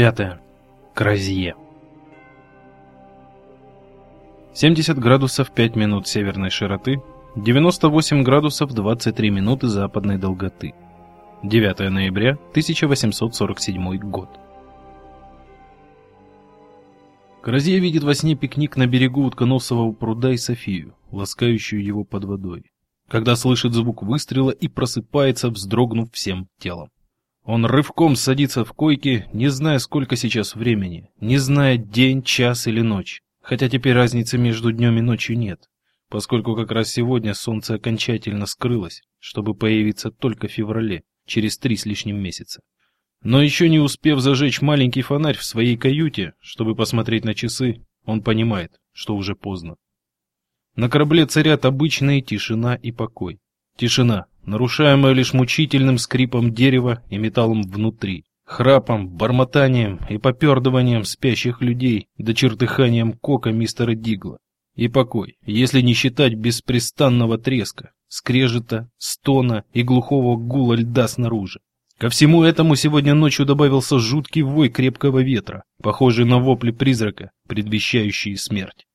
Пятое. Кразье. 70 градусов 5 минут северной широты, 98 градусов 23 минуты западной долготы. 9 ноября 1847 год. Кразье видит во сне пикник на берегу утконосового пруда и Софию, ласкающую его под водой, когда слышит звук выстрела и просыпается, вздрогнув всем телом. Он рывком садится в койке, не зная, сколько сейчас времени, не зная день, час или ночь. Хотя теперь разницы между днем и ночью нет, поскольку как раз сегодня солнце окончательно скрылось, чтобы появиться только в феврале, через три с лишним месяца. Но еще не успев зажечь маленький фонарь в своей каюте, чтобы посмотреть на часы, он понимает, что уже поздно. На корабле царят обычная тишина и покой. Тишина, нарушаемая лишь мучительным скрипом дерева и металлом внутри, храпом, бормотанием и попердыванием спящих людей до чертыханием кока мистера Дигла. И покой, если не считать беспрестанного треска, скрежета, стона и глухого гула льда снаружи. Ко всему этому сегодня ночью добавился жуткий вой крепкого ветра, похожий на вопли призрака, предвещающие смерть.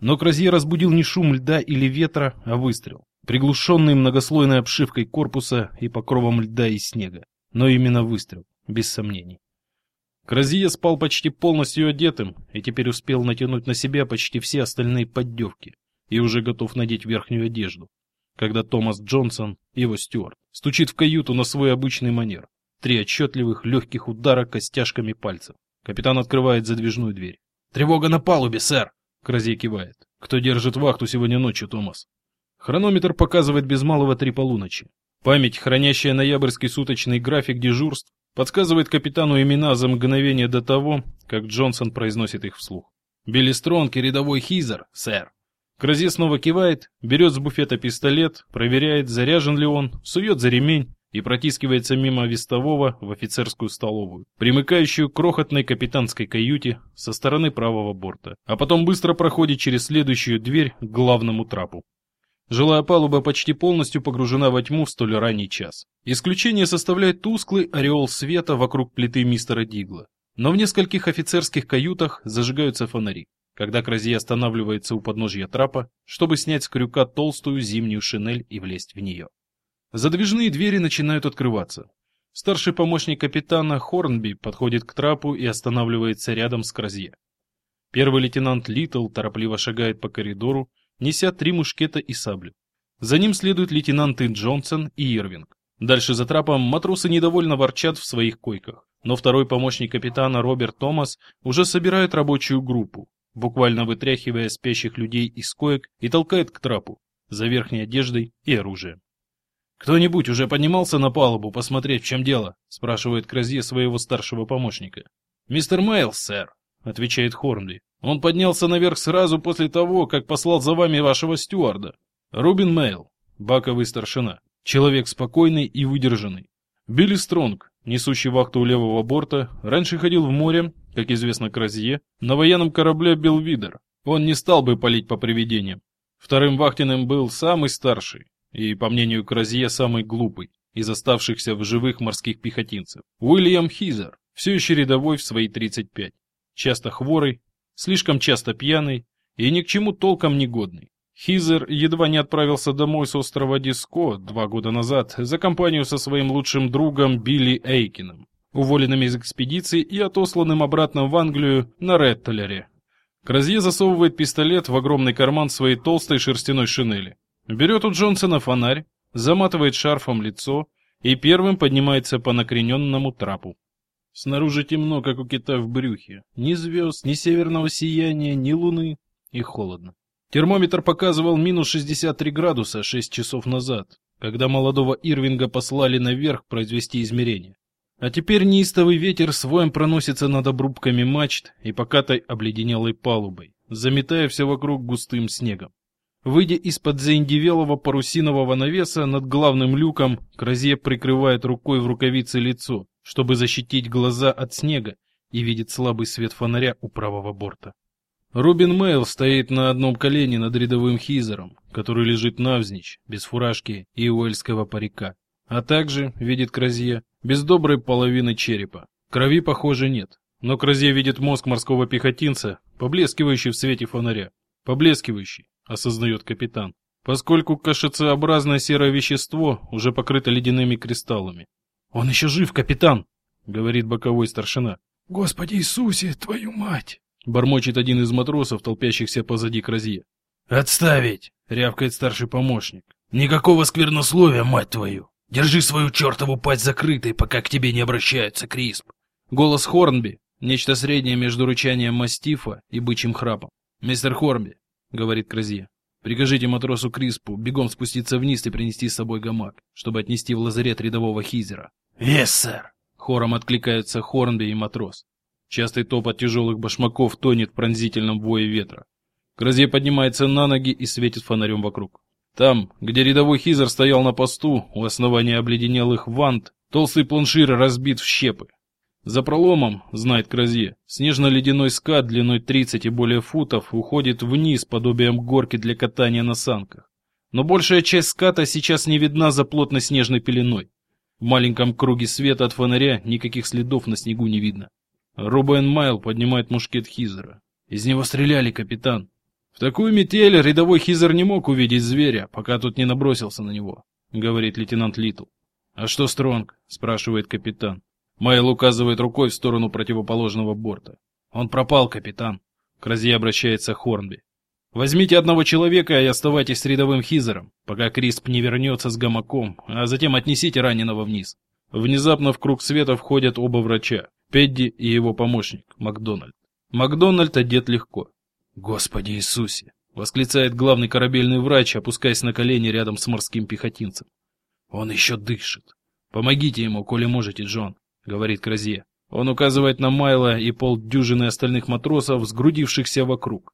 Но Кразье разбудил не шум льда или ветра, а выстрел приглушенный многослойной обшивкой корпуса и покровом льда и снега. Но именно выстрел, без сомнений. Кразия спал почти полностью одетым и теперь успел натянуть на себя почти все остальные поддевки и уже готов надеть верхнюю одежду, когда Томас Джонсон, его стюарт, стучит в каюту на свой обычный манер. Три отчетливых легких удара костяшками пальцев. Капитан открывает задвижную дверь. «Тревога на палубе, сэр!» Кразей кивает. «Кто держит вахту сегодня ночью, Томас?» Хронометр показывает без малого три полуночи. Память, хранящая ноябрьский суточный график дежурств, подсказывает капитану имена за мгновение до того, как Джонсон произносит их вслух. «Билли Стронг и рядовой Хизер, сэр». Кразе снова кивает, берет с буфета пистолет, проверяет, заряжен ли он, сует за ремень и протискивается мимо вестового в офицерскую столовую, примыкающую к крохотной капитанской каюте со стороны правого борта, а потом быстро проходит через следующую дверь к главному трапу. Жилая палуба почти полностью погружена во тьму в столь ранний час. Исключение составляет тусклый ореол света вокруг плиты мистера Дигла. Но в нескольких офицерских каютах зажигаются фонари, когда Кразье останавливается у подножья трапа, чтобы снять с крюка толстую зимнюю шинель и влезть в нее. Задвижные двери начинают открываться. Старший помощник капитана Хорнби подходит к трапу и останавливается рядом с Кразье. Первый лейтенант Литл торопливо шагает по коридору, неся три мушкета и саблю. За ним следуют лейтенанты Джонсон и Ирвинг. Дальше за трапом матросы недовольно ворчат в своих койках, но второй помощник капитана Роберт Томас уже собирает рабочую группу, буквально вытряхивая спящих людей из коек и толкает к трапу за верхней одеждой и оружием. «Кто-нибудь уже поднимался на палубу посмотреть, в чем дело?» – спрашивает Кразье своего старшего помощника. «Мистер Мейлс, сэр», – отвечает Хорнли. Он поднялся наверх сразу после того, как послал за вами вашего стюарда. Рубин Мейл, баковый старшина, человек спокойный и выдержанный. Билли Стронг, несущий вахту у левого борта, раньше ходил в море, как известно Кразье, на военном корабле Белвидер. Он не стал бы палить по привидениям. Вторым вахтенным был самый старший и, по мнению Кразье, самый глупый из оставшихся в живых морских пехотинцев. Уильям Хизер, все еще рядовой в свои 35. Часто хворый, слишком часто пьяный и ни к чему толком не годный. Хизер едва не отправился домой с острова Диско два года назад за компанию со своим лучшим другом Билли Эйкином, уволенным из экспедиции и отосланным обратно в Англию на Реттелере. Кразье засовывает пистолет в огромный карман своей толстой шерстяной шинели. Берет у Джонсона фонарь, заматывает шарфом лицо и первым поднимается по накрененному трапу. Снаружи темно, как у кита в брюхе. Ни звезд, ни северного сияния, ни луны. И холодно. Термометр показывал минус 63 градуса 6 часов назад, когда молодого Ирвинга послали наверх произвести измерения. А теперь неистовый ветер своим проносится над обрубками мачт и покатой обледенелой палубой, заметая все вокруг густым снегом. Выйдя из-под заиндевелого парусинового навеса над главным люком, Кразье прикрывает рукой в рукавице лицо, чтобы защитить глаза от снега, и видит слабый свет фонаря у правого борта. Рубин Мейл стоит на одном колене над рядовым хизером, который лежит навзничь, без фуражки и уэльского парика, а также, видит Кразье, без доброй половины черепа, Крови, похоже, нет. Но Кразье видит мозг морского пехотинца, поблескивающий в свете фонаря. Поблескивающий, осознает капитан, поскольку кашицеобразное серое вещество уже покрыто ледяными кристаллами. «Он еще жив, капитан!» — говорит боковой старшина. «Господи Иисусе, твою мать!» — бормочет один из матросов, толпящихся позади Кразье. «Отставить!» — рявкает старший помощник. «Никакого сквернословия, мать твою! Держи свою чертову пасть закрытой, пока к тебе не обращаются, Крисп!» Голос Хорнби, нечто среднее между рычанием мастифа и бычьим храпом. «Мистер Хорнби», — говорит Кразье, — «прикажите матросу Криспу бегом спуститься вниз и принести с собой гамак, чтобы отнести в лазарет рядового Хизера». «Yes, сэр!» — хором откликаются Хорнби и матрос. Частый топот тяжелых башмаков тонет в пронзительном вое ветра. Кразье поднимается на ноги и светит фонарем вокруг. Там, где рядовой Хизер стоял на посту, у основания обледенелых вант, толстый планшир разбит в щепы. За проломом, знает Кразье, снежно-ледяной скат длиной 30 и более футов уходит вниз подобием горки для катания на санках. Но большая часть ската сейчас не видна за плотной снежной пеленой. В маленьком круге света от фонаря никаких следов на снегу не видно. Робен Майл поднимает мушкет Хизера. Из него стреляли, капитан. В такую метель рядовой Хизер не мог увидеть зверя, пока тот не набросился на него, говорит лейтенант Литл. А что Стронг? спрашивает капитан. Майл указывает рукой в сторону противоположного борта. Он пропал, капитан. К Розье обращается Хорнби. Возьмите одного человека и оставайтесь с рядовым Хизером, пока Крисп не вернется с гамаком, а затем отнесите раненого вниз. Внезапно в круг света входят оба врача, Педди и его помощник, Макдональд. Макдональд одет легко. «Господи Иисусе!» — восклицает главный корабельный врач, опускаясь на колени рядом с морским пехотинцем. «Он еще дышит. Помогите ему, коли можете, Джон», — говорит Кразье. Он указывает на Майла и полдюжины остальных матросов, сгрудившихся вокруг.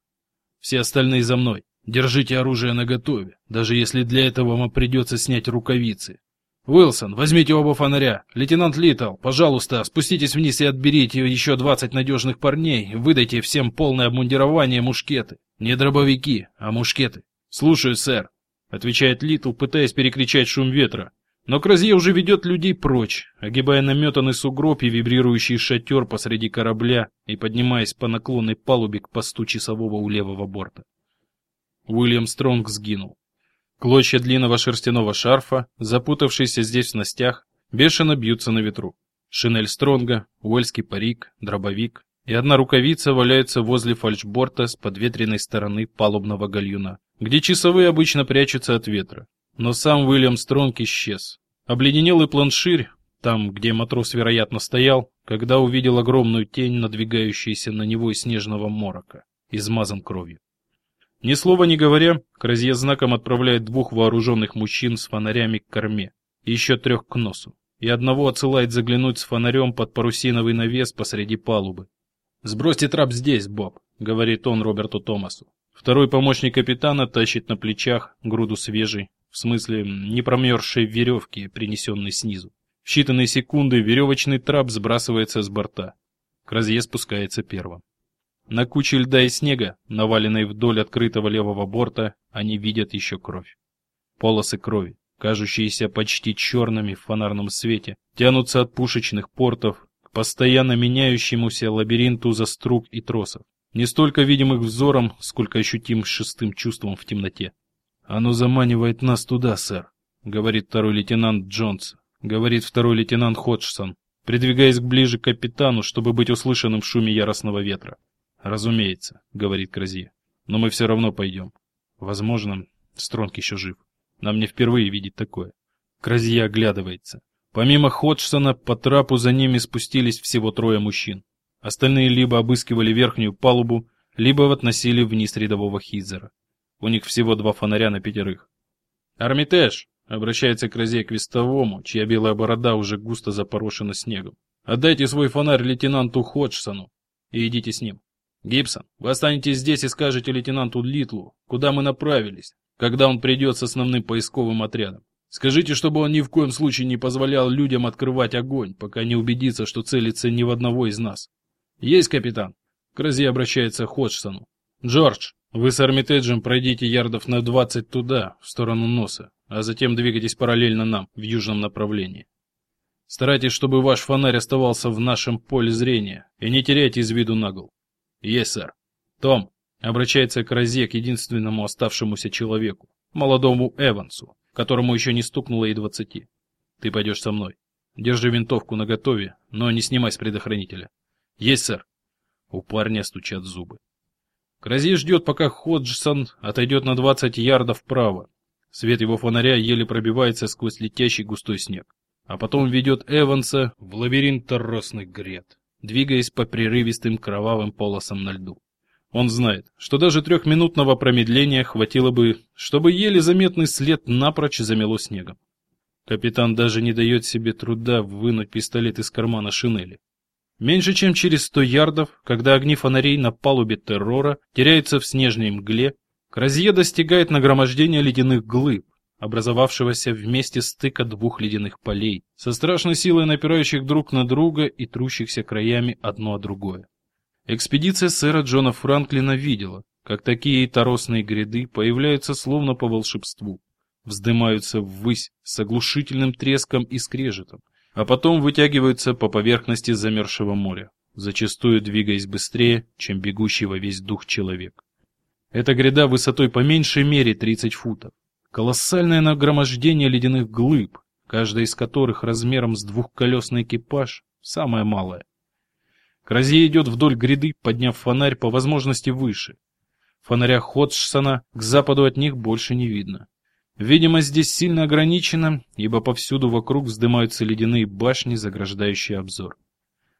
«Все остальные за мной. Держите оружие наготове, даже если для этого вам придется снять рукавицы. Уилсон, возьмите оба фонаря. Лейтенант Литтл, пожалуйста, спуститесь вниз и отберите еще двадцать надежных парней. Выдайте всем полное обмундирование мушкеты. Не дробовики, а мушкеты. Слушаю, сэр, отвечает Литтл, пытаясь перекричать шум ветра. Но Кразье уже ведет людей прочь, огибая наметанный сугроб и вибрирующий шатер посреди корабля и поднимаясь по наклонной палубе к посту часового у левого борта. Уильям Стронг сгинул. Клочья длинного шерстяного шарфа, запутавшиеся здесь в снастях, бешено бьются на ветру. Шинель Стронга, уэльский парик, дробовик и одна рукавица валяются возле фальшборта с подветренной стороны палубного гальюна, где часовые обычно прячутся от ветра. Но сам Уильям Стронг исчез. Обледенелый планширь, там, где матрос, вероятно, стоял, когда увидел огромную тень, надвигающуюся на него из снежного морока, измазан кровью. Ни слова не говоря, Кразье знаком отправляет двух вооруженных мужчин с фонарями к корме, и еще трех к носу, и одного отсылает заглянуть с фонарем под парусиновый навес посреди палубы. «Сбросьте трап здесь, Боб», — говорит он Роберту Томасу. Второй помощник капитана тащит на плечах груду свежей, в смысле не промерзшей веревки, принесенной снизу. В считанные секунды веревочный трап сбрасывается с борта. Кразье спускается первым. На куче льда и снега, наваленной вдоль открытого левого борта, они видят еще кровь. Полосы крови, кажущиеся почти черными в фонарном свете, тянутся от пушечных портов к постоянно меняющемуся лабиринту заструг и тросов, не столько видимых взором, сколько ощутим шестым чувством в темноте. «Оно заманивает нас туда, сэр», — говорит второй лейтенант Джонс, говорит второй лейтенант Ходжсон, придвигаясь ближе к капитану, чтобы быть услышанным в шуме яростного ветра. «Разумеется», — говорит Кразье. «Но мы все равно пойдем. Возможно, Стронг еще жив. Нам не впервые видеть такое». Кразье оглядывается. Помимо Ходжсона, по трапу за ними спустились всего трое мужчин. Остальные либо обыскивали верхнюю палубу, либо относили вниз рядового Хизера. У них всего два фонаря на пятерых. «Армитеж!» — обращается Кразье к вестовому, чья белая борода уже густо запорошена снегом. «Отдайте свой фонарь лейтенанту Ходжсону и идите с ним». Гибсон, вы останетесь здесь и скажете лейтенанту Литлу, куда мы направились, когда он придет с основным поисковым отрядом. Скажите, чтобы он ни в коем случае не позволял людям открывать огонь, пока не убедится, что целится ни в одного из нас. Есть, капитан. Крази обращается к Ходжсону. Джордж, вы с Армитеджем пройдите ярдов на 20 туда, в сторону носа, а затем двигайтесь параллельно нам, в южном направлении. Старайтесь, чтобы ваш фонарь оставался в нашем поле зрения, и не теряйте из виду нагл. Есть, сэр. Том, обращается к Розе, к единственному оставшемуся человеку, молодому Эвансу, которому еще не стукнуло и двадцати. Ты пойдешь со мной. Держи винтовку наготове, но не снимай с предохранителя. Есть, сэр. У парня стучат зубы. Крази ждет, пока Ходжсон отойдет на 20 ярдов вправо. Свет его фонаря еле пробивается сквозь летящий густой снег. А потом ведет Эванса в лабиринт торосных гряд, двигаясь по прерывистым кровавым полосам на льду. Он знает, что даже трехминутного промедления хватило бы, чтобы еле заметный след напрочь замело снегом. Капитан даже не дает себе труда вынуть пистолет из кармана шинели. Меньше чем через сто ярдов, когда огни фонарей на палубе террора теряются в снежной мгле, Кразье достигает нагромождения ледяных глыб, образовавшегося в месте стыка двух ледяных полей, со страшной силой напирающих друг на друга и трущихся краями одно о другое. Экспедиция сэра Джона Франклина видела, как такие торосные гряды появляются словно по волшебству, вздымаются ввысь с оглушительным треском и скрежетом, а потом вытягиваются по поверхности замерзшего моря, зачастую двигаясь быстрее, чем бегущий во весь дух человек. Эта гряда высотой по меньшей мере 30 футов. Колоссальное нагромождение ледяных глыб, каждая из которых размером с двухколесный экипаж, самое малое. Кразье идет вдоль гряды, подняв фонарь по возможности выше. Фонаря Ходжсона к западу от них больше не видно. Видимость здесь сильно ограничена, ибо повсюду вокруг вздымаются ледяные башни, заграждающие обзор.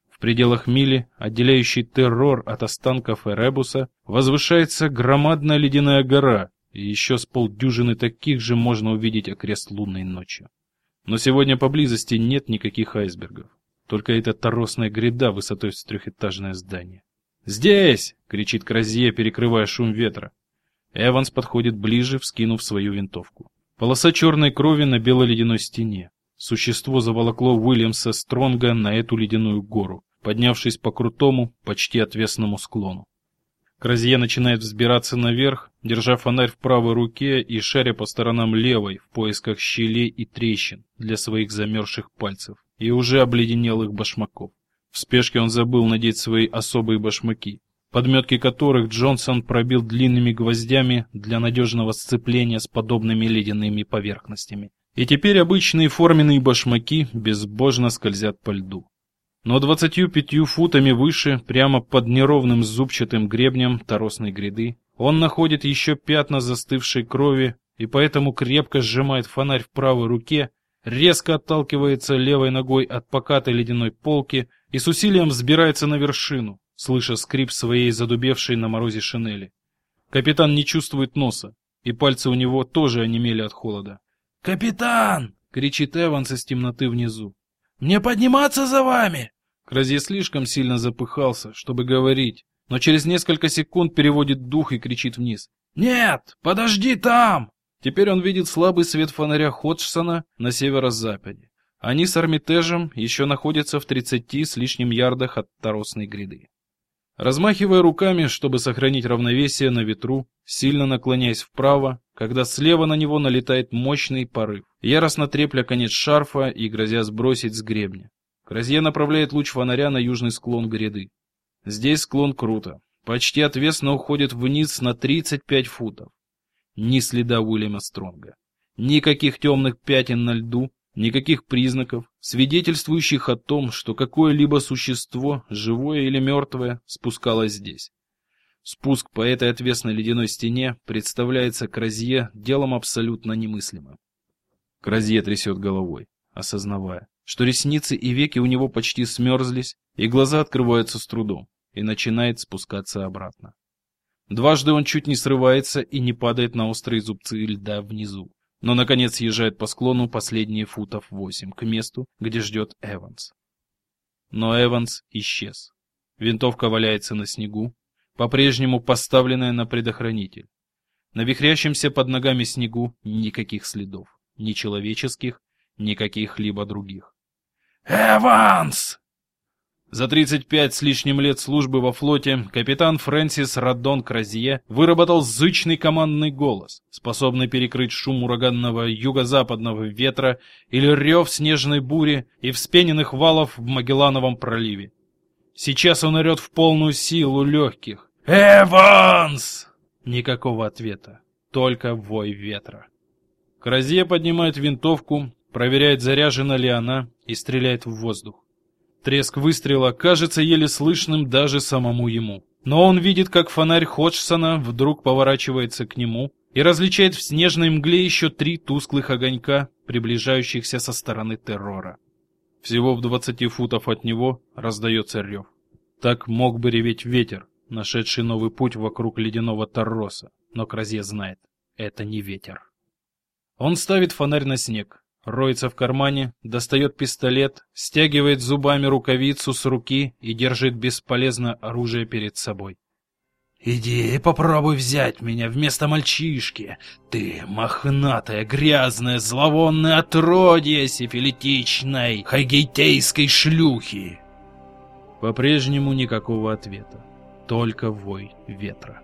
В пределах мили, отделяющей террор от останков Эребуса, возвышается громадная ледяная гора, и еще с полдюжины таких же можно увидеть окрест лунной ночью. Но сегодня поблизости нет никаких айсбергов. Только эта торосная гряда высотой с трехэтажное здание. «Здесь!» — кричит Кразье, перекрывая шум ветра. Эванс подходит ближе, вскинув свою винтовку. Полоса черной крови на белой ледяной стене. Существо заволокло Уильямса Стронга на эту ледяную гору, поднявшись по крутому, почти отвесному склону. Кразье начинает взбираться наверх, держа фонарь в правой руке и шаря по сторонам левой в поисках щелей и трещин для своих замерзших пальцев и уже обледенелых башмаков. В спешке он забыл надеть свои особые башмаки, подметки которых Джонсон пробил длинными гвоздями для надежного сцепления с подобными ледяными поверхностями. И теперь обычные форменные башмаки безбожно скользят по льду. Но двадцатью пятью футами выше, прямо под неровным зубчатым гребнем торосной гряды, он находит еще пятна застывшей крови и поэтому крепко сжимает фонарь в правой руке резко отталкивается левой ногой от покатой ледяной полки и с усилием взбирается на вершину, слыша скрип своей задубевшей на морозе шинели. Капитан не чувствует носа, и пальцы у него тоже онемели от холода. «Капитан!» — кричит Эванс из темноты внизу. «Мне подниматься за вами!» Кразье слишком сильно запыхался, чтобы говорить, но через несколько секунд переводит дух и кричит вниз. «Нет! Подожди там!» Теперь он видит слабый свет фонаря Ходжсона на северо-западе. Они с Армитежем еще находятся в 30 с лишним ярдах от торосной гряды. Размахивая руками, чтобы сохранить равновесие на ветру, сильно наклоняясь вправо, когда слева на него налетает мощный порыв, яростно трепля конец шарфа и грозя сбросить с гребня. Кразье направляет луч фонаря на южный склон гряды. Здесь склон круто, почти отвесно уходит вниз на 35 футов. Ни следа Уильяма Стронга. Никаких темных пятен на льду, никаких признаков, свидетельствующих о том, что какое-либо существо, живое или мертвое, спускалось здесь. Спуск по этой отвесной ледяной стене представляется Кразье делом абсолютно немыслимым. Кразье трясет головой, осознавая, что ресницы и веки у него почти смерзлись, и глаза открываются с трудом, и начинает спускаться обратно. Дважды он чуть не срывается и не падает на острые зубцы льда внизу, но, наконец, съезжает по склону последние футов восемь к месту, где ждет Эванс. Но Эванс исчез. Винтовка валяется на снегу, по-прежнему поставленная на предохранитель. На вихрящемся под ногами снегу никаких следов, ни человеческих, ни каких-либо других. «Эванс!» За 35 с лишним лет службы во флоте капитан Фрэнсис Раддон Кразье выработал зычный командный голос, способный перекрыть шум ураганного юго-западного ветра или рев снежной бури и вспененных валов в Магеллановом проливе. Сейчас он орет в полную силу легких. «Эванс!» Никакого ответа, только вой ветра. Кразье поднимает винтовку, проверяет, заряжена ли она, и стреляет в воздух. Треск выстрела кажется еле слышным даже самому ему. Но он видит, как фонарь Ходжсона вдруг поворачивается к нему и различает в снежной мгле еще три тусклых огонька, приближающихся со стороны террора. Всего в двадцати футов от него раздается рев. Так мог бы реветь ветер, нашедший новый путь вокруг ледяного торроса, но Кразье знает, это не ветер. Он ставит фонарь на снег, роется в кармане, достает пистолет, стягивает зубами рукавицу с руки и держит бесполезно оружие перед собой. «Иди и попробуй взять меня вместо мальчишки, ты мохнатая, грязная, зловонная отродье сифилитичной хайгейтейской шлюхи!» По-прежнему никакого ответа, только вой ветра.